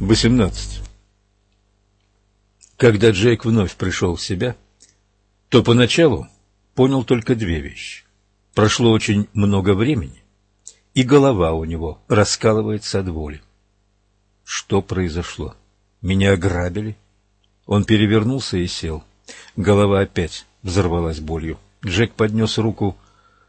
18. Когда Джейк вновь пришел в себя, то поначалу понял только две вещи. Прошло очень много времени, и голова у него раскалывается от воли. Что произошло? Меня ограбили? Он перевернулся и сел. Голова опять взорвалась болью. Джек поднес руку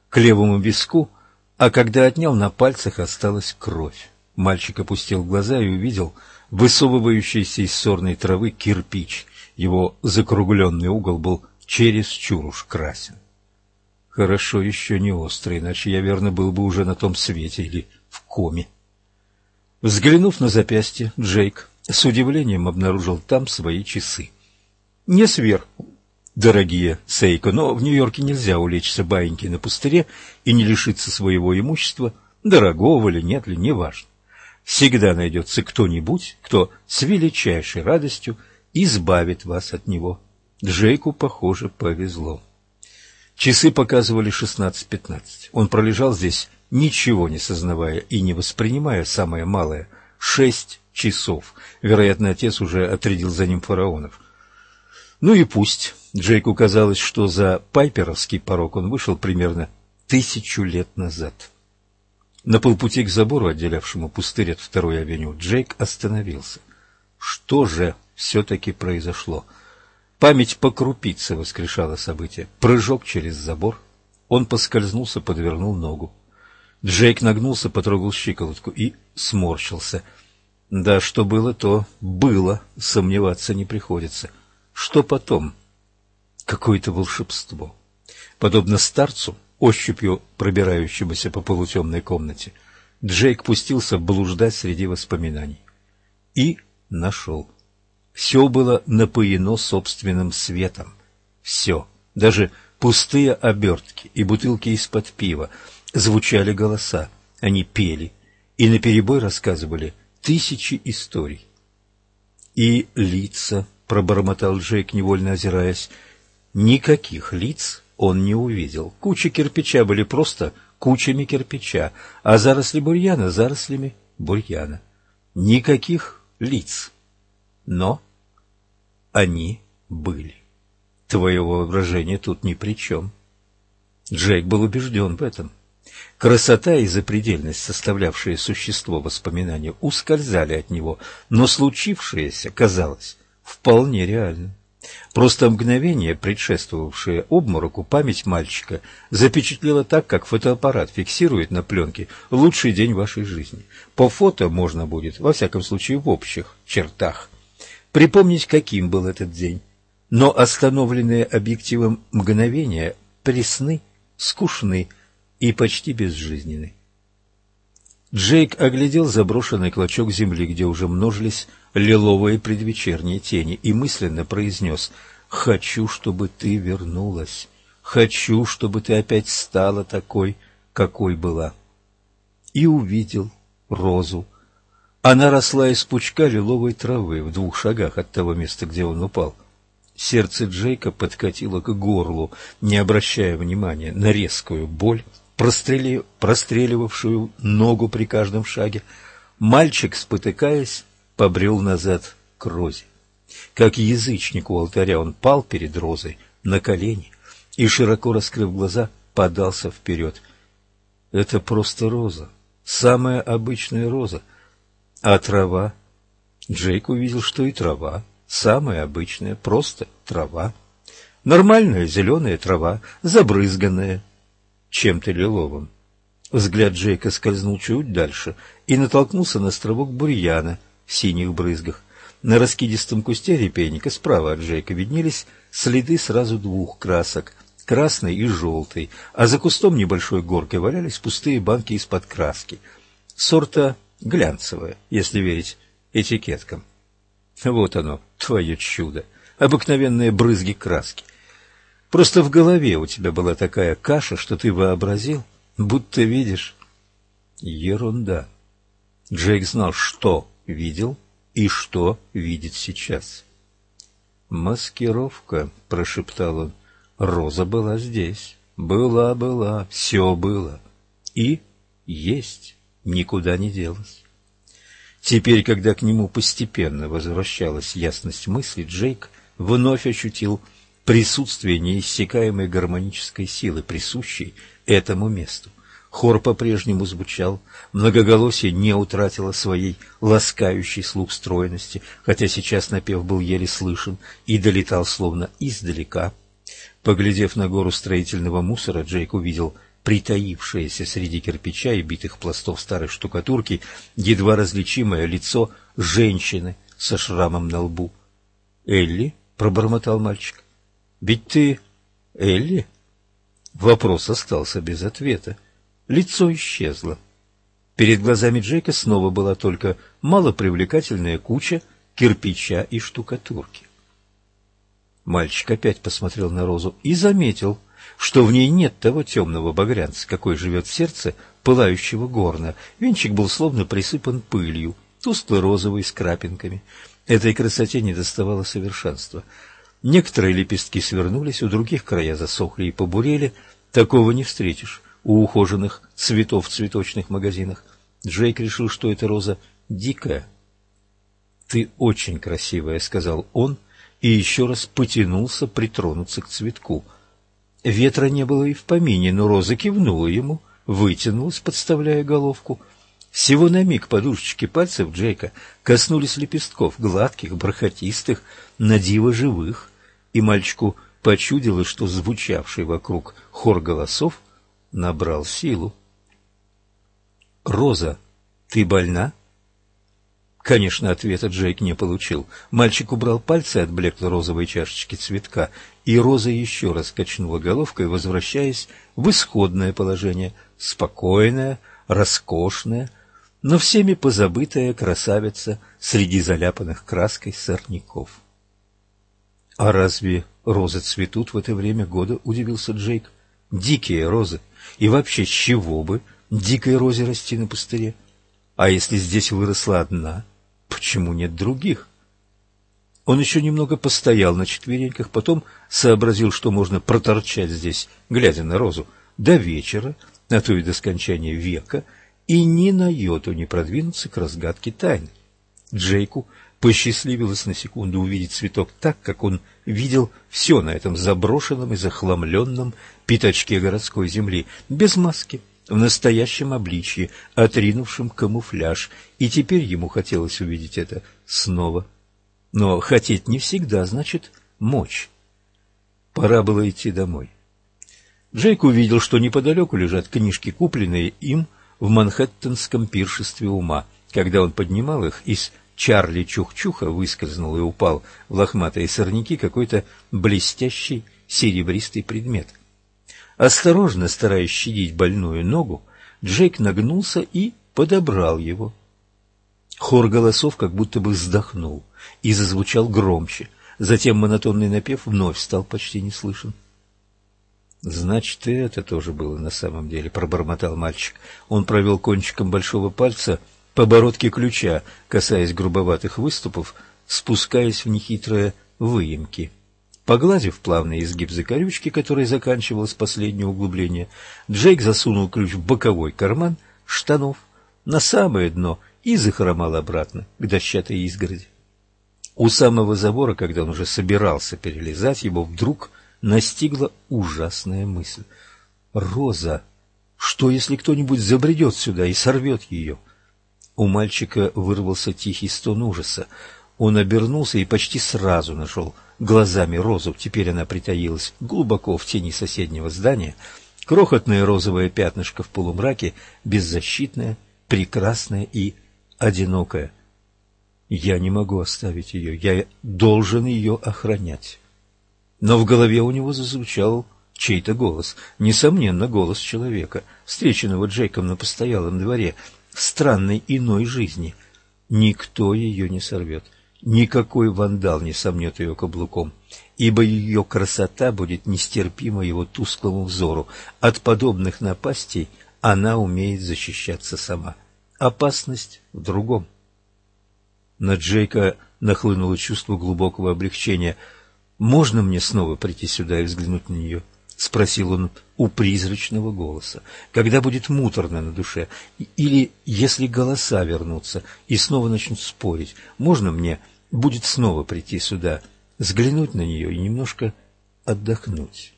к левому виску, а когда отнял, на пальцах осталась кровь. Мальчик опустил глаза и увидел высовывающийся из сорной травы кирпич. Его закругленный угол был чересчур уж красен. Хорошо еще не острый, иначе я, верно, был бы уже на том свете или в коме. Взглянув на запястье, Джейк с удивлением обнаружил там свои часы. Не сверху, дорогие Сейко, но в Нью-Йорке нельзя улечься баиньки на пустыре и не лишиться своего имущества, дорогого ли, нет ли, неважно. Всегда найдется кто-нибудь, кто с величайшей радостью избавит вас от него. Джейку, похоже, повезло. Часы показывали шестнадцать-пятнадцать. Он пролежал здесь, ничего не сознавая и не воспринимая самое малое — шесть часов. Вероятно, отец уже отрядил за ним фараонов. Ну и пусть. Джейку казалось, что за пайперовский порог он вышел примерно тысячу лет назад. На полпути к забору, отделявшему пустырь от второй авеню, Джейк остановился. Что же все-таки произошло? Память по крупице воскрешала события. Прыжок через забор. Он поскользнулся, подвернул ногу. Джейк нагнулся, потрогал щиколотку и сморщился. Да, что было, то было, сомневаться не приходится. Что потом? Какое-то волшебство. Подобно старцу, ощупью пробирающемуся по полутемной комнате, Джейк пустился блуждать среди воспоминаний. И нашел. Все было напоено собственным светом. Все, даже пустые обертки и бутылки из-под пива. Звучали голоса, они пели и наперебой рассказывали тысячи историй. И лица, пробормотал Джейк, невольно озираясь, никаких лиц он не увидел. Кучи кирпича были просто кучами кирпича, а заросли бурьяна — зарослями бурьяна. Никаких лиц. Но они были. Твое воображение тут ни при чем. Джейк был убежден в этом. Красота и запредельность, составлявшие существо воспоминания, ускользали от него, но случившееся казалось вполне реальным. Просто мгновение, предшествовавшее обмороку, память мальчика запечатлела так, как фотоаппарат фиксирует на пленке лучший день вашей жизни. По фото можно будет, во всяком случае в общих чертах, припомнить, каким был этот день. Но остановленные объективом мгновения пресны, скучны и почти безжизненны. Джейк оглядел заброшенный клочок земли, где уже множились лиловые предвечерние тени, и мысленно произнес «Хочу, чтобы ты вернулась. Хочу, чтобы ты опять стала такой, какой была». И увидел розу. Она росла из пучка лиловой травы в двух шагах от того места, где он упал. Сердце Джейка подкатило к горлу, не обращая внимания на резкую боль, прострели... простреливавшую ногу при каждом шаге. Мальчик, спотыкаясь, побрел назад к Розе. Как язычник у алтаря он пал перед Розой на колени и, широко раскрыв глаза, подался вперед. Это просто роза, самая обычная роза. А трава? Джейк увидел, что и трава, самая обычная, просто трава. Нормальная зеленая трава, забрызганная чем-то лиловым. Взгляд Джейка скользнул чуть дальше и натолкнулся на островок бурьяна — в синих брызгах. На раскидистом кусте репейника справа от Джейка виднелись следы сразу двух красок — красной и желтой, а за кустом небольшой горкой валялись пустые банки из-под краски. Сорта глянцевая, если верить этикеткам. Вот оно, твое чудо, обыкновенные брызги краски. Просто в голове у тебя была такая каша, что ты вообразил, будто видишь. Ерунда. Джейк знал, что видел и что видит сейчас. «Маскировка», — прошептал он. «Роза была здесь. Была, была, все было. И есть, никуда не делась». Теперь, когда к нему постепенно возвращалась ясность мысли, Джейк вновь ощутил присутствие неиссякаемой гармонической силы, присущей этому месту. Хор по-прежнему звучал, многоголосие не утратило своей ласкающей слух стройности, хотя сейчас напев был еле слышен и долетал словно издалека. Поглядев на гору строительного мусора, Джейк увидел притаившееся среди кирпича и битых пластов старой штукатурки едва различимое лицо женщины со шрамом на лбу. «Элли?» — пробормотал мальчик. «Ведь ты Элли?» Вопрос остался без ответа. Лицо исчезло. Перед глазами Джейка снова была только малопривлекательная куча кирпича и штукатурки. Мальчик опять посмотрел на розу и заметил, что в ней нет того темного багрянца, какой живет в сердце пылающего горна. Венчик был словно присыпан пылью, тускло-розовый, с крапинками. Этой красоте не доставало совершенства. Некоторые лепестки свернулись, у других края засохли и побурели. Такого не встретишь у ухоженных цветов в цветочных магазинах. Джейк решил, что эта роза дикая. «Ты очень красивая», — сказал он, и еще раз потянулся притронуться к цветку. Ветра не было и в помине, но роза кивнула ему, вытянулась, подставляя головку. Всего на миг подушечки пальцев Джейка коснулись лепестков, гладких, бархатистых, надиво живых, и мальчику почудилось, что звучавший вокруг хор голосов — набрал силу. «Роза, ты больна?» Конечно, ответа Джейк не получил. Мальчик убрал пальцы от блекло-розовой чашечки цветка, и Роза еще раз качнула головкой, возвращаясь в исходное положение, спокойная, роскошная, но всеми позабытая красавица среди заляпанных краской сорняков. «А разве розы цветут в это время года?» — удивился Джейк. «Дикие розы. И вообще, с чего бы дикой розе расти на пустыре? А если здесь выросла одна, почему нет других? Он еще немного постоял на четвереньках, потом сообразил, что можно проторчать здесь, глядя на розу, до вечера, а то и до скончания века, и ни на йоту не продвинуться к разгадке тайны. Джейку посчастливилось на секунду увидеть цветок так, как он видел все на этом заброшенном и захламленном пятачке городской земли, без маски, в настоящем обличье, отринувшем камуфляж, и теперь ему хотелось увидеть это снова. Но хотеть не всегда значит мочь. Пора было идти домой. Джейк увидел, что неподалеку лежат книжки, купленные им в манхэттенском пиршестве ума. Когда он поднимал их из Чарли Чух-Чуха выскользнул и упал в лохматые сорняки какой-то блестящий серебристый предмет. Осторожно, стараясь щадить больную ногу, Джейк нагнулся и подобрал его. Хор голосов как будто бы вздохнул и зазвучал громче. Затем монотонный напев вновь стал почти не слышен. «Значит, и это тоже было на самом деле», — пробормотал мальчик. Он провел кончиком большого пальца по бородке ключа, касаясь грубоватых выступов, спускаясь в нехитрые выемки. Погладив плавный изгиб закорючки, который заканчивалось последнее углубление, Джейк засунул ключ в боковой карман штанов на самое дно и захромал обратно к дощатой изгороди. У самого забора, когда он уже собирался перелезать, его вдруг настигла ужасная мысль. «Роза! Что, если кто-нибудь забредет сюда и сорвет ее?» У мальчика вырвался тихий стон ужаса. Он обернулся и почти сразу нашел глазами розу. Теперь она притаилась глубоко в тени соседнего здания. Крохотное розовое пятнышко в полумраке, беззащитное, прекрасное и одинокое. Я не могу оставить ее, я должен ее охранять. Но в голове у него зазвучал чей-то голос, несомненно, голос человека, встреченного Джейком на постоялом дворе — странной иной жизни. Никто ее не сорвет, никакой вандал не сомнет ее каблуком, ибо ее красота будет нестерпима его тусклому взору. От подобных напастей она умеет защищаться сама. Опасность в другом. На Джейка нахлынуло чувство глубокого облегчения. «Можно мне снова прийти сюда и взглянуть на нее?» — спросил он у призрачного голоса, когда будет муторно на душе, или если голоса вернутся и снова начнут спорить, можно мне будет снова прийти сюда, взглянуть на нее и немножко отдохнуть.